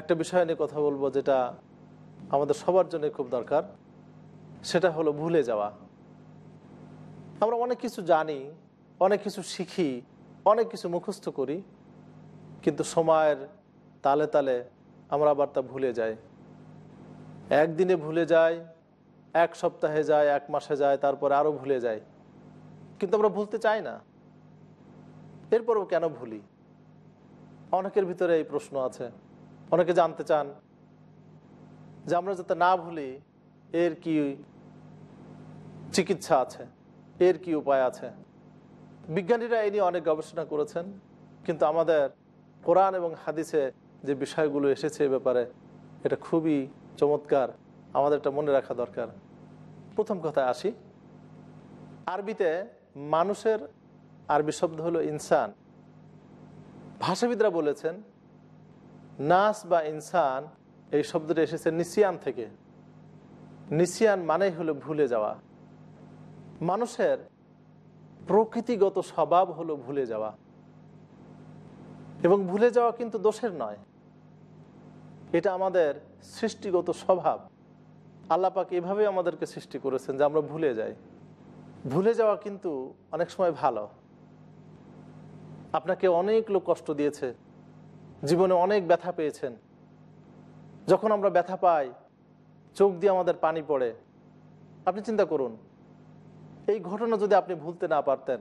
একটা বিষয় নিয়ে কথা বলব যেটা আমাদের সবার জন্য খুব দরকার। সেটা হলো ভুলে যাওয়া। আমরা অনেক কিছু জানি, অনেক কিছু শিখি, অনেক কিছু মুখস্থ করি, কিন্তু সময়ের তালে তালে আমরা আবার তা ভুলে যাই। একদিনে ভুলে যাই, এক সপ্তাহে যায়, এক মাসে যায়, তারপরে আরও ভুলে যায় কিন্তু আমরা ভুলতে চাই না। এরপরও কেন ভুলি? অনেকের ভিতরে এই প্রশ্ন আছে। অনেকে জানতে চান যে আমরা যাতে না ভুলি, এর কি চিকিৎসা আছে, এর কি উপায় আছে? বিজ্ঞানীরা এই নিয়ে অনেক গবেষণা করেছেন, কিন্তু আমাদের কোরআন এবং হাদিসে যে বিষয়গুলো এসেছে এ ব্যাপারে, এটা খুবই চমৎকার, আমাদের এটা মনে রাখা দরকার। প্রথম কথায় আসি, আরবিতে মানুষের আরবি শব্দ হলো ইনসান। ভাষাবিদরা বলেছেন নাস বা ইনসান, এই শব্দটা এসেছে নিসিয়ান থেকে। নিসিয়ান মানেই হলো ভুলে যাওয়া। মানুষের প্রকৃতিগত স্বভাব হলো ভুলে যাওয়া। এবং ভুলে যাওয়া কিন্তু দোষের নয়। এটা আমাদের সৃষ্টিগত স্বভাব। আল্লাপাক এভাবে আমাদেরকে সৃষ্টি করেছেন যে আমরা ভুলে যাই। ভুলে যাওয়া কিন্তু অনেক সময় ভালো। আপনাকে অনেক লোক কষ্ট দিয়েছে। জীবনে অনেক ব্যথা পেয়েছেন। যখন আমরা ব্যথা পাই, চোখ দিয়ে আমাদের পানি পড়ে, আপনি চিন্তা করুন, এই ঘটনা যদি আপনি ভুলতে না পারতেন,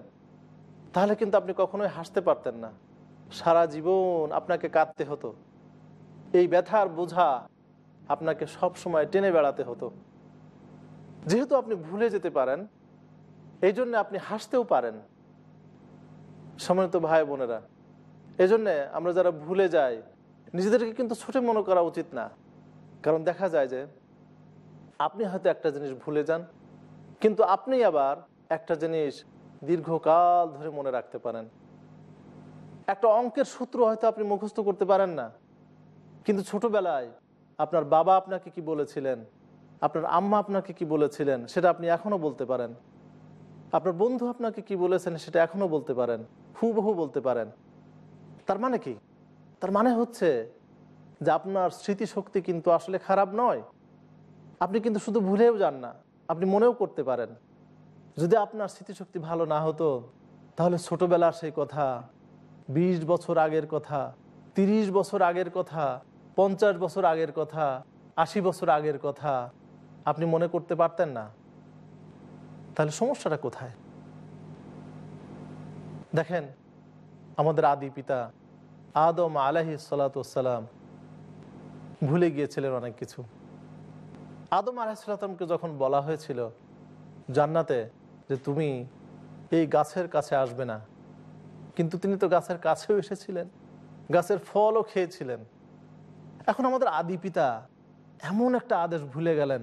তাহলে কিন্তু আপনি কখনোই হাসতে পারতেন না। সারা জীবন আপনাকে কাঁদতে হতো। এই ব্যথার বোঝা আপনাকে সব সময় টেনে বেড়াতে হতো। যেহেতু আপনি ভুলে যেতে পারেন, এই জন্য আপনি হাসতেও পারেন। সম্মানিত ভাই বোনেরা এজন্যে আমরা যারা ভুলে যাই, নিজেদেরকে কিন্তু ছোট মনে করা উচিত না। কারণ দেখা যায় যে, আপনি হয়তো একটা জিনিস ভুলে যান, কিন্তু আপনি আবার একটা জিনিস দীর্ঘকাল ধরে মনে রাখতে পারেন। একটা অঙ্কের সূত্র হয়তো আপনি মুখস্থ করতে পারেন না। কিন্তু ছোটবেলায় আপনার বাবা আপনাকে কি বলেছিলেন? আপনার আম্মা আপনাকে কি বলেছিলেন? সেটা আপনি এখনও বলতে পারেন। আপনার বন্ধু আপনাকে কি বলেছেন? সেটা এখনও বলতে পারেন। হুবহু বলতে পারেন। তার মানে কি? তার মানে হচ্ছে যে আপনার স্মৃতিশক্তি কিন্তু আসলে খারাপ নয়। আপনি কিন্তু শুধু ভুলেও যান না, আপনি মনেও করতে পারেন। যদি আপনার স্মৃতিশক্তি ভালো না হতো, তাহলে ছোটবেলার সেই কথা ২০ বছর আগের কথা ৩০ বছর আগের কথা, পঞ্চাশ বছর আগের কথা, আশি বছর আগের কথা, আপনি মনে করতে পারতেন না। তাহলে সমস্যাটা কোথায়? দেখেন আমাদের আদি পিতা আদম আলাহি সালাতাম ভুলে গিয়েছিলেন অনেক কিছু। আদম আলাহিসাল্লামকে যখন বলা হয়েছিল জান্নাতে যে তুমি এই গাছের কাছে আসবে না, কিন্তু তিনি তো গাছের কাছেও এসেছিলেন, গাছের ফলও খেয়েছিলেন। এখন আমাদের আদি পিতা এমন একটা আদেশ ভুলে গেলেন,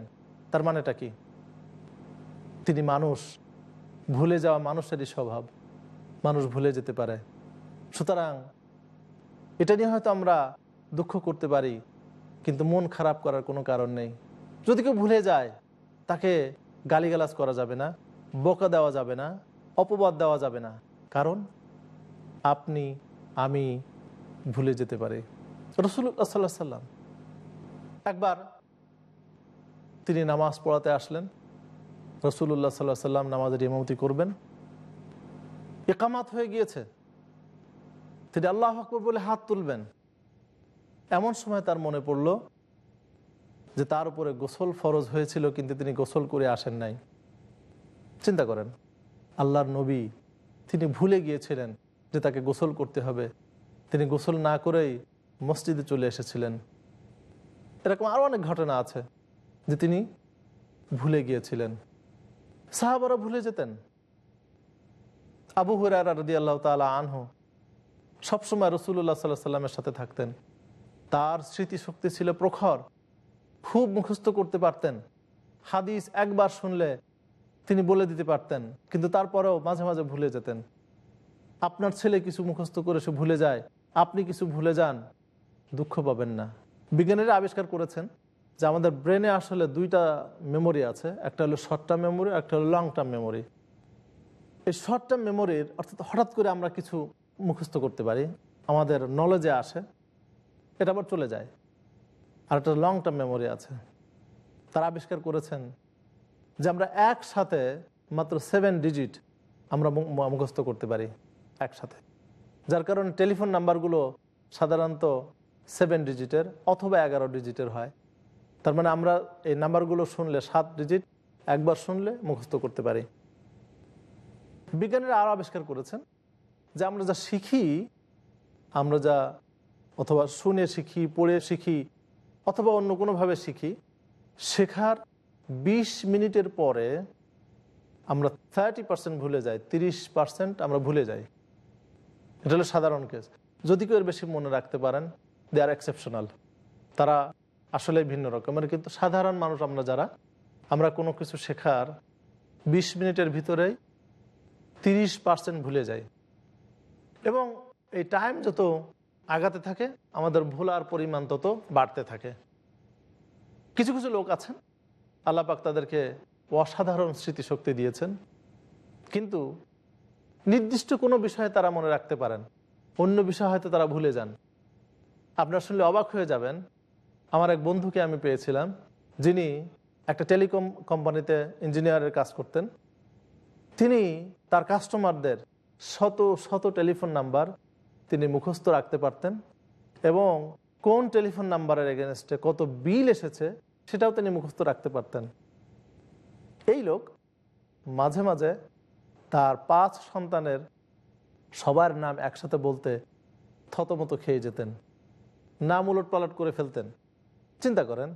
তার মানেটা কি? তিনি মানুষ, ভুলে যাওয়া মানুষেরই স্বভাব। মানুষ ভুলে যেতে পারে। সুতরাং এটা নিয়ে হয়তো আমরা দুঃখ করতে পারি, কিন্তু মন খারাপ করার কোনো কারণ নেই। যদি কেউ ভুলে যায়, তাকে গালিগালাজ করা যাবে না, বকা দেওয়া যাবে না, অপবাদ দেওয়া যাবে না। কারণ আপনি, আমি ভুলে যেতে পারি। রসুল্লাহ সাল্লাহ সাল্লাম একবার তিনি নামাজ পড়াতে আসলেন। রসুল্লাহ সাল্লাহ সাল্লাম নামাজের ইমামতি করবেন। একামাত হয়ে গিয়েছে। তিনি আল্লাহ আকবর বলে হাত তুলবেন, এমন সময় তার মনে পড়ল যে তার উপরে গোসল ফরজ হয়েছিল কিন্তু তিনি গোসল করে আসেন নাই। চিন্তা করেন, আল্লাহর নবী তিনি ভুলে গিয়েছিলেন যে তাকে গোসল করতে হবে। তিনি গোসল না করেই মসজিদে চলে এসেছিলেন। এরকম আরও অনেক ঘটনা আছে যে তিনি ভুলে গিয়েছিলেন। সাহাবারা ভুলে যেতেন। আবু হুরার রদি আল্লাহ তালা আনহু সবসময় রসুল্লাহ সাল্লাহ সাল্লামের সাথে থাকতেন। তার স্মৃতিশক্তি ছিল প্রখর। খুব মুখস্থ করতে পারতেন। হাদিস একবার শুনলে তিনি বলে দিতে পারতেন, কিন্তু তারপরেও মাঝে মাঝে ভুলে যেতেন। আপনার ছেলে কিছু মুখস্থ করে সে ভুলে যায়, আপনি কিছু ভুলে যান, দুঃখ পাবেন না। বিজ্ঞানীরা আবিষ্কার করেছেন যে আমাদের ব্রেনে আসলে দুইটা মেমোরি আছে, একটা হলো শর্ট টার্ম মেমোরি একটা হলো লং টার্ম মেমোরি এই শর্ট টার্ম মেমোরির অর্থাৎ হঠাৎ করে আমরা কিছু মুখস্থ করতে পারি। আমাদের নলেজে আসে, এটা আবার চলে যায়। আর একটা লং টার্ম মেমোরি আছে। তারা আবিষ্কার করেছেন যে আমরা একসাথে মাত্র সেভেন ডিজিট আমরা মুখস্থ করতে পারি একসাথে। যার কারণে টেলিফোন নাম্বারগুলো সাধারণত সেভেন ডিজিটের অথবা এগারো ডিজিটের হয়। তার মানে আমরা এই নাম্বারগুলো শুনলে সাত ডিজিট একবার শুনলে মুখস্থ করতে পারি। বিজ্ঞানীরা আরও আবিষ্কার করেছেন যে আমরা যা শিখি, আমরা যা অথবা শুনে শিখি, পড়ে শিখি, অথবা অন্য কোনোভাবে শিখি, শেখার ২০ মিনিটের পরে আমরা থার্টি পার্সেন্ট ভুলে যাই, তিরিশ পার্সেন্ট আমরা ভুলে যাই। এটা হলো সাধারণ কেস যদি কেউ এর বেশি মনে রাখতে পারেন দে আর এক্সেপশনাল তারা আসলে ভিন্ন রকমের, কিন্তু সাধারণ মানুষ আমরা যারা, আমরা কোনো কিছু শেখার ২০ মিনিটের ভিতরেই তিরিশ পার্সেন্ট ভুলে যাই। এবং এই টাইম যত আগাতে থাকে, আমাদের ভোলার পরিমাণ তত বাড়তে থাকে। কিছু কিছু লোক আছেন আল্লাপাক তাদেরকে অসাধারণ স্মৃতিশক্তি দিয়েছেন। কিন্তু নির্দিষ্ট কোনো বিষয়ে তারা মনে রাখতে পারেন। অন্য বিষয় হয়তো তারা ভুলে যান। আপনার শুনলে অবাক হয়ে যাবেন, আমার এক বন্ধুকে আমি পেয়েছিলাম, যিনি একটা টেলিকম কোম্পানিতে ইঞ্জিনিয়ারের কাজ করতেন। তিনি তার কাস্টমারদের শত শত টেলিফোন নাম্বার তিনি মুখস্থ রাখতে পারতেন এবং কোন টেলিফোন নাম্বারের এগেনস্টে কত বিল এসেছে সেটাও তিনি মুখস্থ রাখতে পারতেন। এই লোক মাঝে মাঝে তার পাঁচ সন্তানের সবার নাম একসাথে বলতে থতমতো খেয়ে যেতেন, নাম উলট পালট করে ফেলতেন। চিন্তা করেন,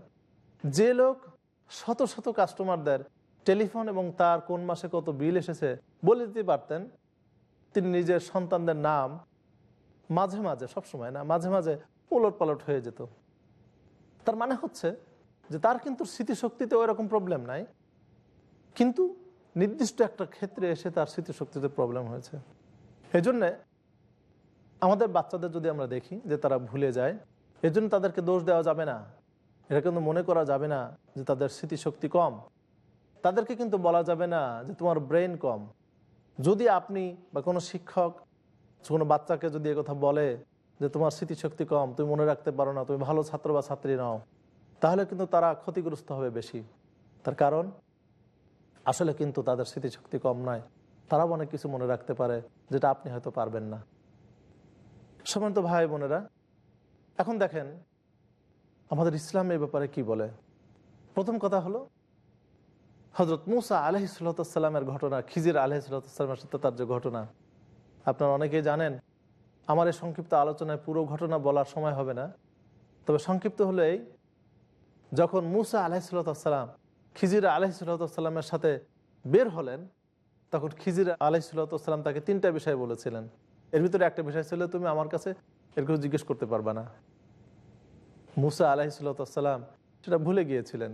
যে লোক শত শত কাস্টমারদের টেলিফোন এবং তার কোন মাসে কত বিল এসেছে বলে দিতে পারতেন তিনি নিজের সন্তানদের নাম মাঝে মাঝে, সবসময় না, মাঝে মাঝে উলট পালট হয়ে যেত। তার মানে হচ্ছে যে তার কিন্তু স্মৃতিশক্তিতে ওই রকম প্রবলেম নাই। কিন্তু নির্দিষ্ট একটা ক্ষেত্রে এসে তার স্মৃতিশক্তিতে প্রবলেম হয়েছে। এজন্যে আমাদের বাচ্চাদের যদি আমরা দেখি যে তারা ভুলে যায়, এজন্য তাদেরকে দোষ দেওয়া যাবে না। এটা কিন্তু মনে করা যাবে না যে তাদের স্মৃতিশক্তি কম। তাদেরকে কিন্তু বলা যাবে না যে তোমার ব্রেন কম। যদি আপনি বা কোনো শিক্ষক, কোনো বাচ্চাকে যদি কথা বলে যে তোমার স্মৃতিশক্তি কম, তুমি মনে রাখতে পারো না, তুমি ভালো ছাত্র বা ছাত্রী নাও, তাহলে কিন্তু তারা ক্ষতিগ্রস্ত হবে বেশি। তার কারণ? আসলে কিন্তু তাদের স্মৃতিশক্তি কম নয়। তারাও অনেক কিছু মনে রাখতে পারে যেটা আপনি হয়তো পারবেন না। সমান্ত ভাই বোনেরা, এখন দেখেন আমাদের ইসলাম এই ব্যাপারে কি বলে? প্রথম কথা হলো হজরত মুসা আলহিসাল্লামের ঘটনা, খিজির আলহিসাল্লামের সাথে তার যে ঘটনা, আপনারা অনেকেই জানেন, আমার এই সংক্ষিপ্ত আলোচনায় পুরো ঘটনা বলার সময় হবে না। তবে সংক্ষিপ্ত হলেই, যখন মুসা আলাহিসাল্লাম খিজির আলহিসাল্লামের সাথে বের হলেন, তখন খিজির আলহিসাল্লাম তাকে তিনটা বিষয় বলেছিলেন। এর ভিতরে একটা বিষয় ছিল, তুমি আমার কাছে এর কিছু জিজ্ঞেস করতে পারবা না। মুসা আলাহিসাল্লাম সেটা ভুলে গিয়েছিলেন।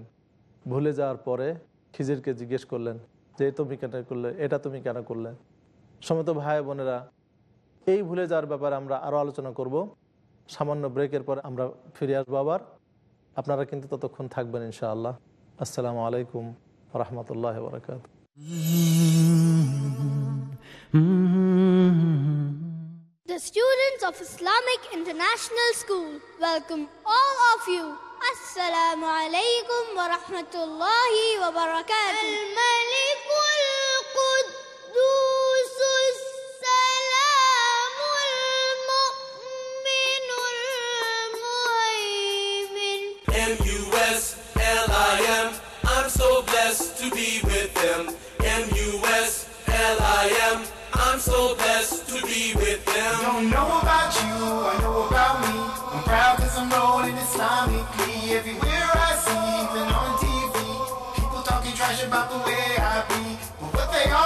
ভুলে যাওয়ার পরে খিজিরকে জিজ্ঞেস করলেন, যে তুমি কেন করলে, এটা তুমি কেন করলে? সমত ভাই বোনেরা, এই ভুলে যাওয়ার ব্যাপারে আমরা আরও আলোচনা করব। সামান্য ব্রেকের পর আমরা ফিরে আসব আবার। আপনারা কিন্তু ততক্ষণ থাকবেন ইনশাআল্লাহ। আসসালামু আলাইকুম রহমতুল্লাহ বরকাত The students of Islamic International School welcome all of you. السلام عليكم ورحمة الله وبركاته الملك القدوس السلام المؤمن المهيمن M-U-S-L-I-M I'm so blessed to be with them M-U-S-L-I-M I'm so blessed to be with them Don't know about you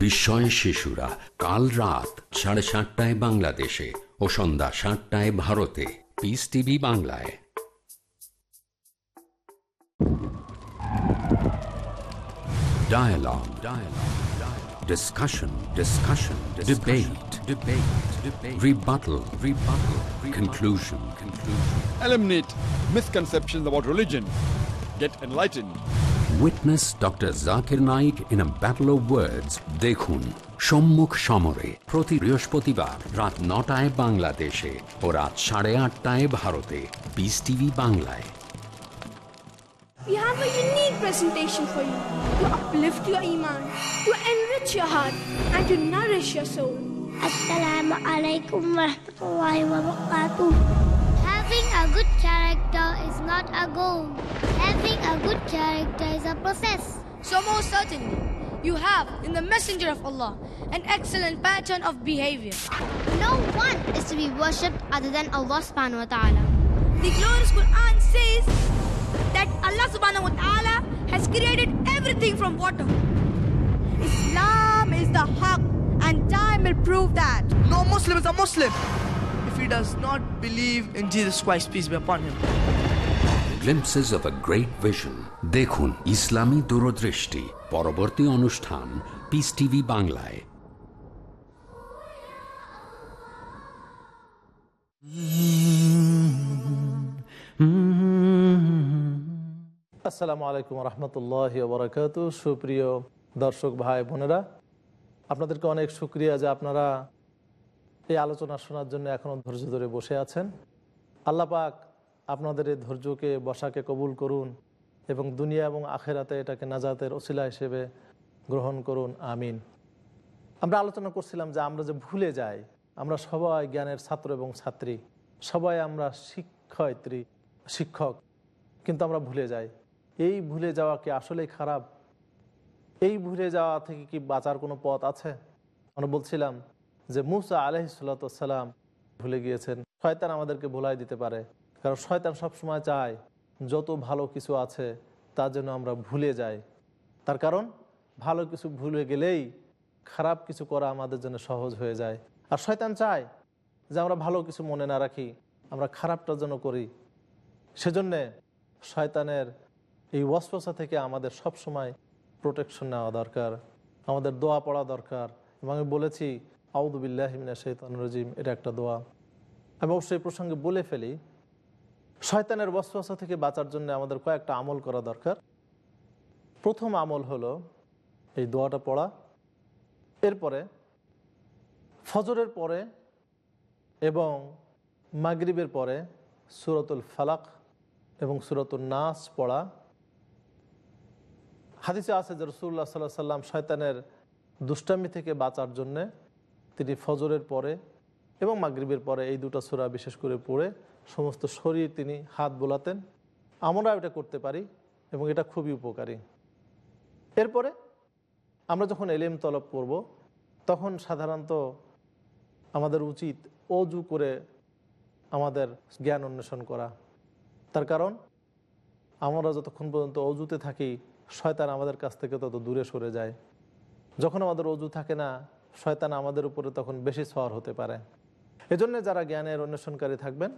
বিস্ময় শিশুরা কাল রাত সাড়ে সাতটায় বাংলাদেশে ও সন্ধ্যা সাতটায় ভারতে পিস টিভি বাংলায় Dialogue. Dialogue. Dialogue. Discussion. Discussion. Debate. Debate. Debate. Rebuttal. Rebuttal. Conclusion. Conclusion. Eliminate misconceptions about religion. Get enlightened. Witness Dr. Zakir Naik in a battle of words. দেখুন সম্মুখ সমরে প্রতি বৃহস্পতিবার রাত নটায় বাংলাদেশে ও রাত সাড়ে আটটায় ভারতে বিস টিভি বাংলায় We have a unique presentation for you to uplift your iman, to enrich your heart, and to nourish your soul. Assalamu alaikum wa rahmatullahi wa barakatuh. Having a good character is not a goal. Having a good character is a process. So most certainly, you have in the Messenger of Allah an excellent pattern of behavior. No one is to be worshipped other than Allah subhanahu wa ta'ala. The glorious Quran says that Allah subhanahu wa ta'ala has created everything from water. Islam is the haq and time will prove that. No Muslim is a Muslim if he does not believe in Jesus Christ, peace be upon him. Glimpses of a great vision. দেখুন ইসলামী দূরদৃষ্টি পরবর্তী অনুষ্ঠান piece TV বাংলায় আসসালামু আলাইকুম রহমতুল্লাহ বরাকাত সুপ্রিয় দর্শক ভাই বোনেরা আপনাদেরকে অনেক শুক্রিয়া যে আপনারা এই আলোচনা শোনার জন্য এখনও ধৈর্য ধরে বসে আছেন। আল্লাহ পাক আপনাদের এই ধৈর্যকে, বসাকে কবুল করুন এবং দুনিয়া এবং আখেরাতে এটাকে নাজাতের ওসিলা হিসেবে গ্রহণ করুন। আমিন। আমরা আলোচনা করছিলাম যে আমরা যে ভুলে যাই, আমরা সবাই জ্ঞানের ছাত্র এবং ছাত্রী, সবাই আমরা শিক্ষয়িত্রী, শিক্ষক, কিন্তু আমরা ভুলে যাই। এই ভুলে যাওয়া কি আসলেই খারাপ? এই ভুলে যাওয়া থেকে কি বাঁচার কোনো পথ আছে? আমরা বলছিলাম যে মুসা আলহিসাল্লাম ভুলে গিয়েছেন। শয়তান আমাদেরকে ভোলাই দিতে পারে। কারণ শয়তান সবসময় চায়, যত ভালো কিছু আছে, তা যেন আমরা ভুলে যাই। তার কারণ, ভালো কিছু ভুলে গেলেই খারাপ কিছু করা আমাদের জন্য সহজ হয়ে যায়। আর শয়তান চায় যে আমরা ভালো কিছু মনে না রাখি, আমরা খারাপটা যেন করি। সেজন্যে শয়তানের এই ওয়াসওয়াসা থেকে আমাদের সব সময় প্রোটেকশন নেওয়া দরকার। আমাদের দোয়া পড়া দরকার। এবং আমি বলেছি আউদুবিল্লাহমিনা এটা একটা দোয়া। আমি অবশ্যই প্রসঙ্গে বলে ফেলি, শয়তানের ওয়াসওয়াসা থেকে বাঁচার জন্য আমাদের কয়েকটা আমল করা দরকার। প্রথম আমল হলো, এই দোয়াটা পড়া। এরপরে, ফজরের পরে এবং মাগরিবের পরে সুরতুল ফালাক এবং সুরতুল নাস পড়া। হাদিসে আছে যে রসুল্লাহ সাল্লাহ সাল্লাম শয়তানের দুষ্টামি থেকে বাঁচার জন্যে তিনি ফজরের পরে এবং মাগরিবের পরে এই দুটো সুরা বিশেষ করে পড়ে সমস্ত শরীর তিনি হাত বোলাতেন। আমরা এটা করতে পারি এবং এটা খুবই উপকারী। এরপরে আমরা যখন এলেম তলব করব, তখন সাধারণত আমাদের উচিত অজু করে আমাদের জ্ঞান অন্বেষণ করা। তার কারণ, আমরা যতক্ষণ পর্যন্ত অজুতে থাকি, শয়তান আমাদের কাছ থেকে তত দূরে সরে যায়। যখন আমাদের অজু থাকে না শয়তান আমাদের উপরে তখন বেশি সওয়ার হতে পারে। এজন্য যারা জ্ঞানের অন্বেষণকারী থাকবেন,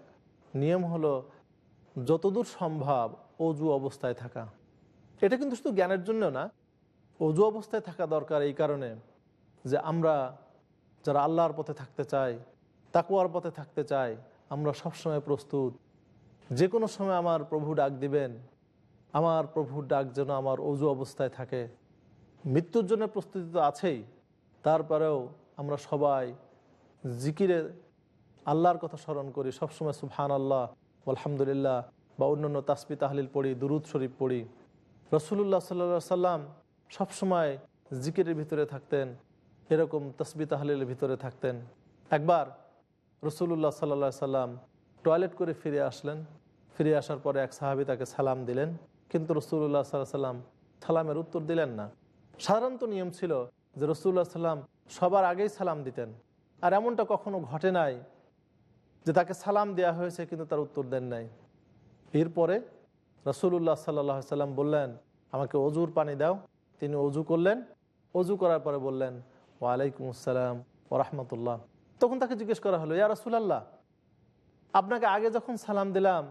নিয়ম হলো যতদূর সম্ভব অজু অবস্থায় থাকা। এটা কিন্তু শুধু জ্ঞানের জন্য না, অজু অবস্থায় থাকা দরকার এই কারণে যে আমরা যারা আল্লাহর পথে থাকতে চাই তাকুয়ার পথে থাকতে চাই, আমরা সবসময় প্রস্তুত। যে কোনো সময় আমার প্রভু ডাক দিবেন, আমার প্রভুর ডাক যেন আমার অজু অবস্থায় থাকে। মৃত্যুর জন্য প্রস্তুতি তো আছেই। তারপরেও আমরা সবাই জিকিরে আল্লাহর কথা স্মরণ করি, সবসময় সুফহান আল্লাহ আলহামদুলিল্লাহ বা অন্যান্য তাসবি তাহলিল পড়ি, দুরুদ শরীফ পড়ি। রসুল্লাহ সাল্লা সাল্লাম সবসময় জিকিরের ভিতরে থাকতেন, এরকম তসবি তাহলিলের ভিতরে থাকতেন। একবার রসুল্লাহ সাল্লা সাল্লাম টয়লেট করে ফিরে আসলেন, ফিরে আসার পরে এক সাহাবি তাকে সালাম দিলেন, কিন্তু রসুল্লাহ সাল্লাহ সাল্লাম সালামের উত্তর দিলেন না। সাধারণত নিয়ম ছিল যে রসুল্লাহ সাল্লাম সবার আগেই সালাম দিতেন। আর এমনটা কখনো ঘটে নাই যে তাকে সালাম দেয়া হয়েছে কিন্তু তার উত্তর দেন নাই। এরপরে রসুল্লাহ সাল্লাহ সাল্লাম বললেন, আমাকে অজুর পানি দাও। তিনি অজু করলেন। অজু করার পরে বললেন, ওয়ালাইকুম আসসালাম ও রহমতুল্লাহ। তখন তাকে জিজ্ঞেস করা হলো, ইয়া রসুলাল্লাহ, আপনাকে আগে যখন সালাম দিলাম,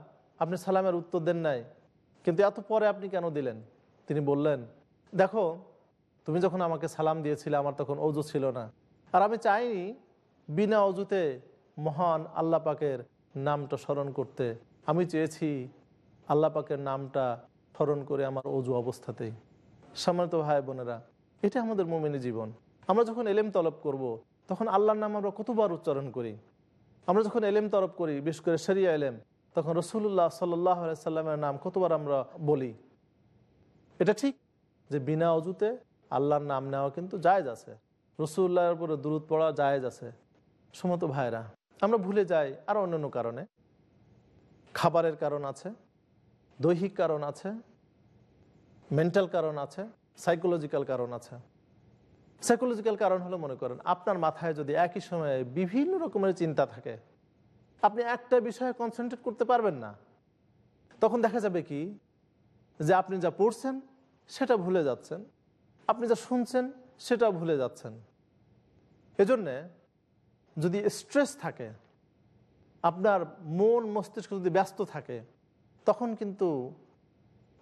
আপনি সালামের উত্তর দেন নাই, কিন্তু এত পরে আপনি কেন দিলেন? তিনি বললেন, দেখো তুমি যখন আমাকে সালাম দিয়েছিলে, আমার তখন অজু ছিল না। আর আমি চাইনি বিনা অজুতে মহান আল্লাহ পাকের নামটা স্মরণ করতে। আমি চেয়েছি আল্লাহ পাকের নামটা স্মরণ করে আমার অজু অবস্থাতেই। সম্মানিত ভাই বোনেরা, এটা আমাদের মোমেনি জীবন। আমরা যখন এলেম তলব করব। তখন আল্লাহর নাম আমরা কতবার উচ্চারণ করি? আমরা যখন এলেম তরফ করি, বিশেষ করে শরিয়া এলেম, তখন রসুল্লাহ সাল্লাহ সাল্লামের নাম কতবার আমরা বলি? এটা ঠিক যে বিনা অজুতে আল্লাহর নাম নেওয়া কিন্তু জায়েজ আছে। রসুল্লাহর উপরে দূরত পড়া জায়েজ আছে। সমত ভাইরা, আমরা ভুলে যাই আর অন্যান্য কারণে। খাবারের কারণ আছে, দৈহিক কারণ আছে, মেন্টাল কারণ আছে সাইকোলজিক্যাল কারণ আছে। সাইকোলজিক্যাল কারণ হলো মনে করেন, আপনার মাথায় যদি একই সময়ে বিভিন্ন রকমের চিন্তা থাকে, আপনি একটা বিষয়ে কনসেন্ট্রেট করতে পারবেন না। তখন দেখা যাবে কি, যে আপনি যা পড়ছেন, সেটা ভুলে যাচ্ছেন। আপনি যা শুনছেন সেটা ভুলে যাচ্ছেন। এজন্যে যদি স্ট্রেস থাকে, আপনার মন মস্তিষ্ক যদি ব্যস্ত থাকে, তখন কিন্তু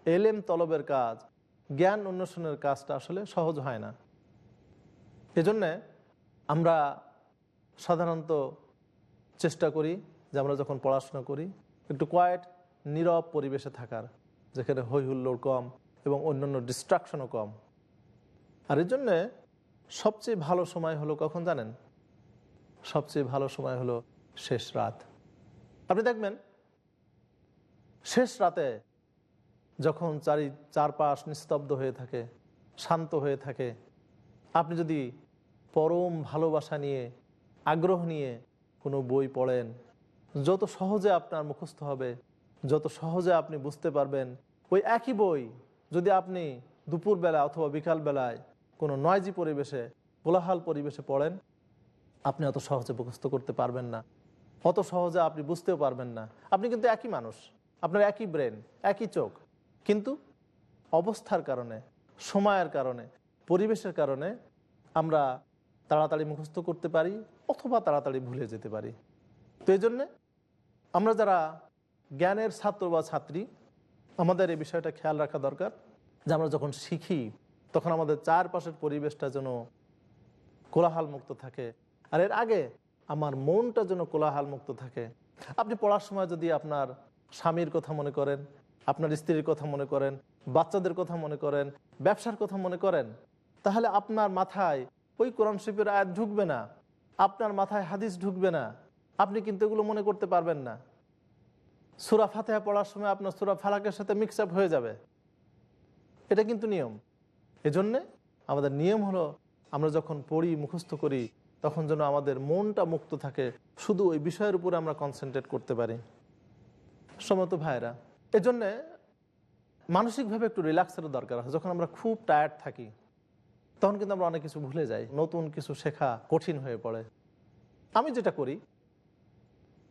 এলেম তলবের কাজ, জ্ঞান অন্বেষণের কাজটা আসলে সহজ হয় না। এজন্যে আমরা সাধারণত চেষ্টা করি যে আমরা যখন পড়াশোনা করি, একটু কোয়াইট নীরব পরিবেশে থাকার, যেখানে হৈ হুল্লোড় কম এবং অন্যান্য ডিস্ট্রাকশনও কম। আর এর জন্যে সবচেয়ে ভালো সময় হলো কখন জানেন? সবচেয়ে ভালো সময় হলো শেষ রাত। আপনি দেখবেন, শেষ রাতে যখন চারি, চারপাশ নিস্তব্ধ হয়ে থাকে, শান্ত হয়ে থাকে, আপনি যদি পরম ভালোবাসা নিয়ে, আগ্রহ নিয়ে কোনো বই পড়েন, যত সহজে আপনার মুখস্থ হবে, যত সহজে আপনি বুঝতে পারবেন, ওই একই বই যদি আপনি দুপুরবেলা অথবা বিকালবেলায় কোনো নয়জি পরিবেশে কোলাহাল পরিবেশে পড়েন, আপনি অত সহজে মুখস্থ করতে পারবেন না। অত সহজে আপনি বুঝতেও পারবেন না। আপনি কিন্তু একই মানুষ, আপনার একই ব্রেন একই চোখ। কিন্তু অবস্থার কারণে, সময়ের কারণে, পরিবেশের কারণে আমরা তাড়াতাড়ি মুখস্থ করতে পারি অথবা তাড়াতাড়ি ভুলে যেতে পারি। তো এই জন্যে আমরা যারা জ্ঞানের ছাত্র বা ছাত্রী, আমাদের এই বিষয়টা খেয়াল রাখা দরকার যে আমরা যখন শিখি তখন আমাদের চারপাশের পরিবেশটা যেন কোলাহাল মুক্ত থাকে। আর এর আগে আমার মনটা যেন কোলাহাল মুক্ত থাকে। আপনি পড়ার সময় যদি আপনার স্বামীর কথা মনে করেন, আপনার স্ত্রীর কথা মনে করেন, বাচ্চাদের কথা মনে করেন, ব্যবসার কথা মনে করেন, তাহলে আপনার মাথায় ওই কোরআন শিল্পের আয়াত ঢুকবে না। আপনার মাথায় হাদিস ঢুকবে না। আপনি কিন্তু এগুলো মনে করতে পারবেন না। সুরা ফাতেহা পড়ার সময় আপনার সুরা ফালাকের সাথে মিক্স আপ হয়ে যাবে। এটা কিন্তু নিয়ম। এজন্যে আমাদের নিয়ম হলো আমরা যখন পড়ি, মুখস্থ করি, তখন যেন আমাদের মনটা মুক্ত থাকে। শুধু ওই বিষয়ের উপরে আমরা কনসেন্ট্রেট করতে পারি। সমত ভাইরা এজন্যে মানসিকভাবে একটু রিল্যাক্সের দরকার হয় যখন আমরা খুব টায়ার্ড থাকি, তখন কিন্তু আমরা অনেক কিছু ভুলে যাই। নতুন কিছু শেখা কঠিন হয়ে পড়ে। আমি যেটা করি,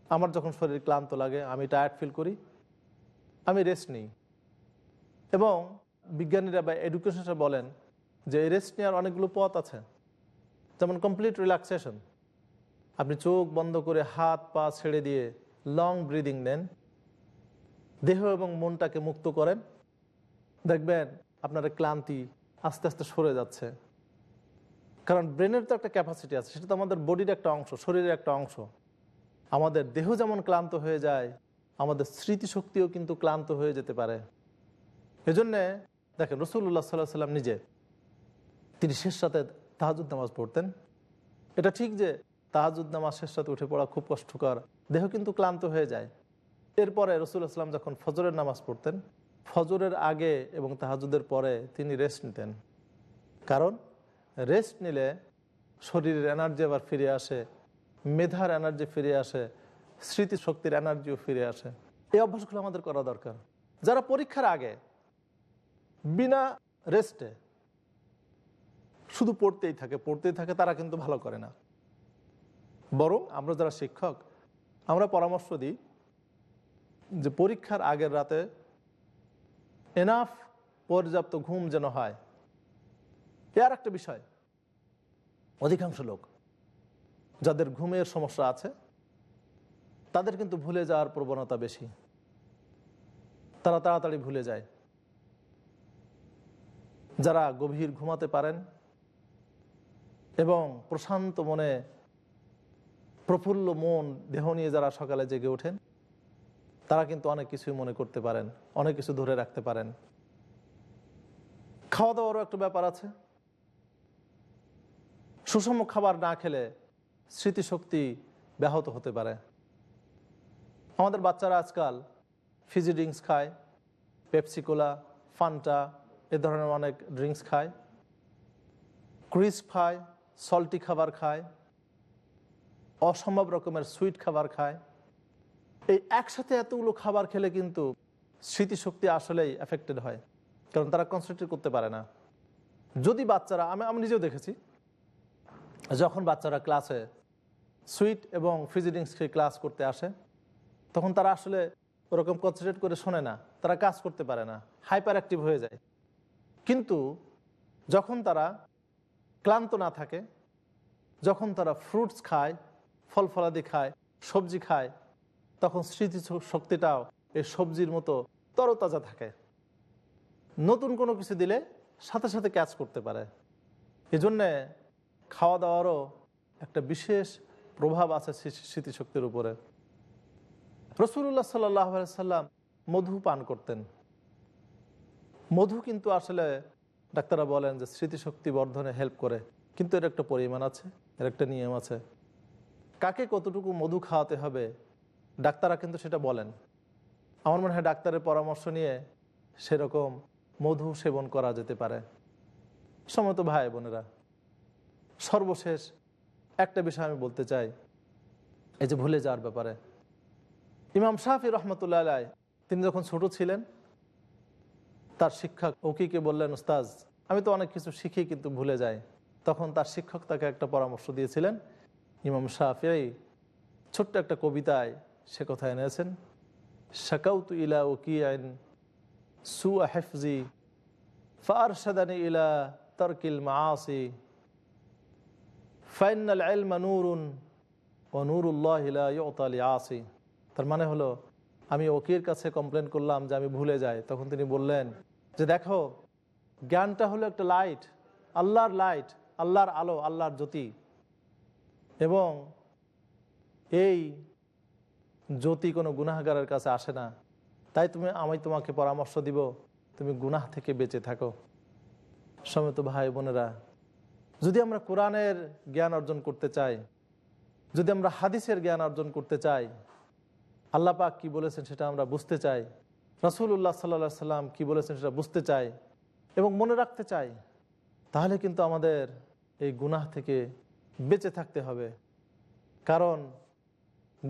আমার যখন শরীর ক্লান্ত লাগে, আমি টায়ার্ড ফিল করি, আমি রেস্ট নিই। এবং বিজ্ঞানীরা বা এডুকেশনরা বলেন যে রেস্ট নেওয়ার অনেকগুলো পথ আছে। যেমন কমপ্লিট রিল্যাক্সেশন আপনি চোখ বন্ধ করে হাত পা ছেড়ে দিয়ে লং ব্রিদিং নেন। দেহ এবং মনটাকে মুক্ত করেন। দেখবেন আপনার ক্লান্তি আস্তে আস্তে সরে যাচ্ছে। কারণ ব্রেনের তো একটা ক্যাপাসিটি আছে, সেটা তো আমাদের বডির একটা অংশ, শরীরের একটা অংশ। আমাদের দেহ যেমন ক্লান্ত হয়ে যায়, আমাদের স্মৃতিশক্তিও কিন্তু ক্লান্ত হয়ে যেতে পারে। এজন্যে দেখেন রসুল্লাহ সাল্লাহ সাল্লাম নিজে তিনি শেষ সাথে তাহাজুদ নামাজ পড়তেন। এটা ঠিক যে তাহাজুদ নামাজ শেষ রাতে উঠে পড়া খুব কষ্টকর, দেহ কিন্তু ক্লান্ত হয়ে যায়। এরপরে রসুল আসলাম যখন ফজরের নামাজ পড়তেন, ফজরের আগে এবং তাহাজুদের পরে তিনি রেস্ট নিতেন। কারণ রেস্ট নিলে শরীরের এনার্জি আবার ফিরে আসে, মেধার এনার্জি ফিরে আসে, স্মৃতিশক্তির এনার্জিও ফিরে আসে। এই অভ্যাসগুলো আমাদের করা দরকার। যারা পরীক্ষার আগে বিনা রেস্টে শুধু পড়তেই থাকে পড়তেই থাকে তারা কিন্তু ভালো করে না। বরং আমরা যারা শিক্ষক, আমরা পরামর্শ দিই যে পরীক্ষার আগের রাতে এনাফ পর্যাপ্ত ঘুম যেন হয়। এ আর একটা বিষয়, অধিকাংশ লোক যাদের ঘুমের সমস্যা আছে, তাদের কিন্তু ভুলে যাওয়ার প্রবণতা বেশি। তারা তাড়াতাড়ি ভুলে যায়। যারা গভীর ঘুমাতে পারেন এবং প্রশান্ত মনে প্রফুল্ল মন, দেহ নিয়ে যারা সকালে জেগে ওঠেন, তারা কিন্তু অনেক কিছুই মনে করতে পারেন, অনেক কিছু ধরে রাখতে পারেন। খাওয়া দাওয়ারও একটা ব্যাপার আছে। সুষম খাবার না খেলে স্মৃতিশক্তি ব্যাহত হতে পারে। আমাদের বাচ্চারা আজকাল ফিজি ড্রিঙ্কস খায় পেপসিকোলা ফান্টা এ ধরনের অনেক ড্রিঙ্কস খায়। ক্রিস খায় সল্টি খাবার খায়, অসম্ভব রকমের সুইট খাবার খায়। এই একসাথে এতগুলো খাবার খেলে কিন্তু স্মৃতিশক্তি আসলেই এফেক্টেড হয়, কারণ তারা কনসেন্ট্রেট করতে পারে না। যদি বাচ্চারা, আমি আমি নিজেও দেখেছি, যখন বাচ্চারা ক্লাসে সুইট এবং ফিজি ড্রিঙ্কস খেয়ে ক্লাস করতে আসে, তখন তারা আসলে ওরকম কনসেন্ট্রেট করে শোনে না, তারা কাজ করতে পারে না হাইপার অ্যাক্টিভ হয়ে যায়। কিন্তু যখন তারা ক্লান্ত না থাকে, যখন তারা ফ্রুটস খায়, ফল ফলাদি খায়, সবজি খায়, তখন স্মৃতি শক্তিটাও এই সবজির মতো তরতাজা থাকে। নতুন কোনো কিছু দিলে সাথে সাথে ক্যাচ করতে পারে। এজন্যে খাওয়া দাওয়ারও একটা বিশেষ প্রভাব আছে স্মৃতিশক্তির উপরে। রসুল্লাহ সাল্লাহ সাল্লাম মধু পান করতেন। মধু কিন্তু আসলে ডাক্তাররা বলেন যে স্মৃতিশক্তি বর্ধনে হেল্প করে। কিন্তু এর একটা পরিমাণ আছে, এর একটা নিয়ম আছে। কাকে কতটুকু মধু খাওয়াতে হবে, ডাক্তাররা কিন্তু সেটা বলেন। আমার মনে হয় ডাক্তারের পরামর্শ নিয়ে সেরকম মধু সেবন করা যেতে পারে। সমত ভাই বোনেরা। সর্বশেষ একটা বিষয় আমি বলতে চাই, এই যে ভুলে যাওয়ার ব্যাপারে। ইমাম শাহি রহমতুল্লাহ তিনি যখন ছোট ছিলেন তার শিক্ষক ওকিকে বললেন, উস্তাজ, আমি তো অনেক কিছু শিখি কিন্তু ভুলে যাই। তখন তার শিক্ষক তাকে একটা পরামর্শ দিয়েছিলেন, ইমাম শাহি ছোট্ট একটা কবিতায় সে কথা এনেছেন, শাকাউতু ইলা ওকি আইন সু হেফজি ফারশাদানি ইলা তরকিল মাসি ফাইনাল এলমা নুরুন ও নুরুল্লাহ ইলা ইয়তালি আসি তার মানে হলো, আমি ওকির কাছে কমপ্লেন করলাম যে আমি ভুলে যাই। তখন তিনি বললেন যে দেখো, জ্ঞানটা হলো একটা লাইট আল্লাহর লাইট আল্লাহর আলো, আল্লাহর জ্যোতি। এবং এই জ্যোতি কোনো গুনাহগারের কাছে আসে না। তাই তুমি, আমি তোমাকে পরামর্শ দিব, তুমি গুনাহ থেকে বেঁচে থাকো। সমেত ভাই বোনেরা, যদি আমরা কোরআনের জ্ঞান অর্জন করতে চাই, যদি আমরা হাদিসের জ্ঞান অর্জন করতে চাই, আল্লাহ পাক কী বলেছেন সেটা আমরা বুঝতে চাই। রসুল্লাহ সাল্লা সাল্লাম কি বলেছেন সেটা বুঝতে চাই এবং মনে রাখতে চাই। তাহলে কিন্তু আমাদের এই গুনাহ থেকে বেঁচে থাকতে হবে। কারণ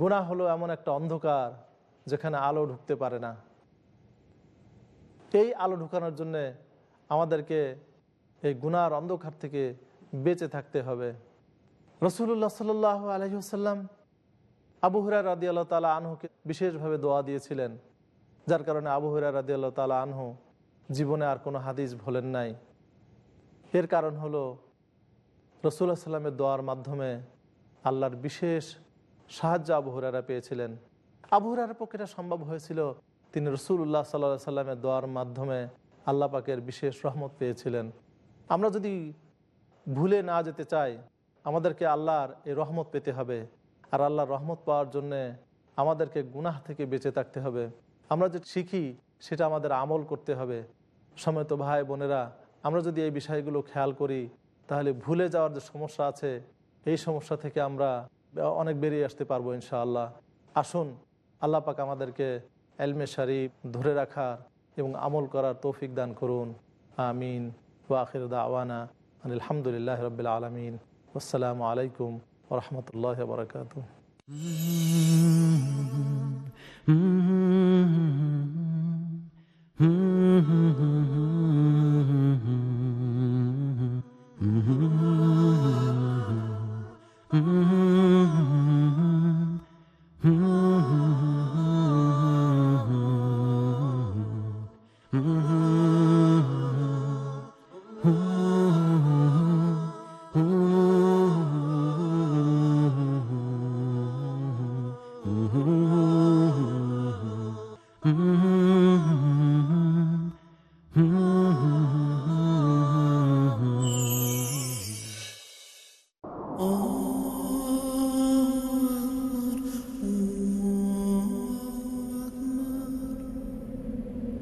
গুনাহ হলো এমন একটা অন্ধকার যেখানে আলো ঢুকতে পারে না। এই আলো ঢুকানোর জন্যে আমাদেরকে এই গুনার অন্ধকার থেকে বেঁচে থাকতে হবে। রসুল্লাহ সাল আলহিহাল্লাম আবু হুরার রাদি আল্লাহ তালা আনহুকে বিশেষভাবে দোয়া দিয়েছিলেন। যার কারণে আবু হুরার রাদি আল্লাহ তালা আনহু জীবনে আর কোনো হাদিস ভোলেন নাই। এর কারণ হলো রসুল্লাহ সাল্লামের দোয়ার মাধ্যমে আল্লাহর বিশেষ সাহায্য আবু পেয়েছিলেন। আবু হুরার পক্ষে সম্ভব হয়েছিল, তিনি রসুল্লাহ সাল্লাহ সাল্লামের দোয়ার মাধ্যমে আল্লাহ পাকের বিশেষ রহমত পেয়েছিলেন। আমরা যদি ভুলে না যেতে চাই, আমাদেরকে আল্লাহর এই রহমত পেতে হবে। আর আল্লাহর রহমত পাওয়ার জন্যে আমাদেরকে গুনাহ থেকে বেঁচে থাকতে হবে। আমরা যে শিখি, সেটা আমাদের আমল করতে হবে। সময়ত ভাই বোনেরা, আমরা যদি এই বিষয়গুলো খেয়াল করি, তাহলে ভুলে যাওয়ার যে সমস্যা আছে, এই সমস্যা থেকে আমরা অনেক বেরিয়ে আসতে পারব ইনশাআল্লাহ। আসুন, আল্লাহ পাক আমাদেরকে এলমে শরীফ ধরে রাখার এবং আমল করার তৌফিক দান করুন। আমিন। ওয়াখির দাওয়ানা আলহামদুলিল্লাহ রবিল আলমিন। আসসালামু আলাইকুম ওরহমতুল্লাহ বরকাত Mm-hmm. Mm-hmm. mm-hmm.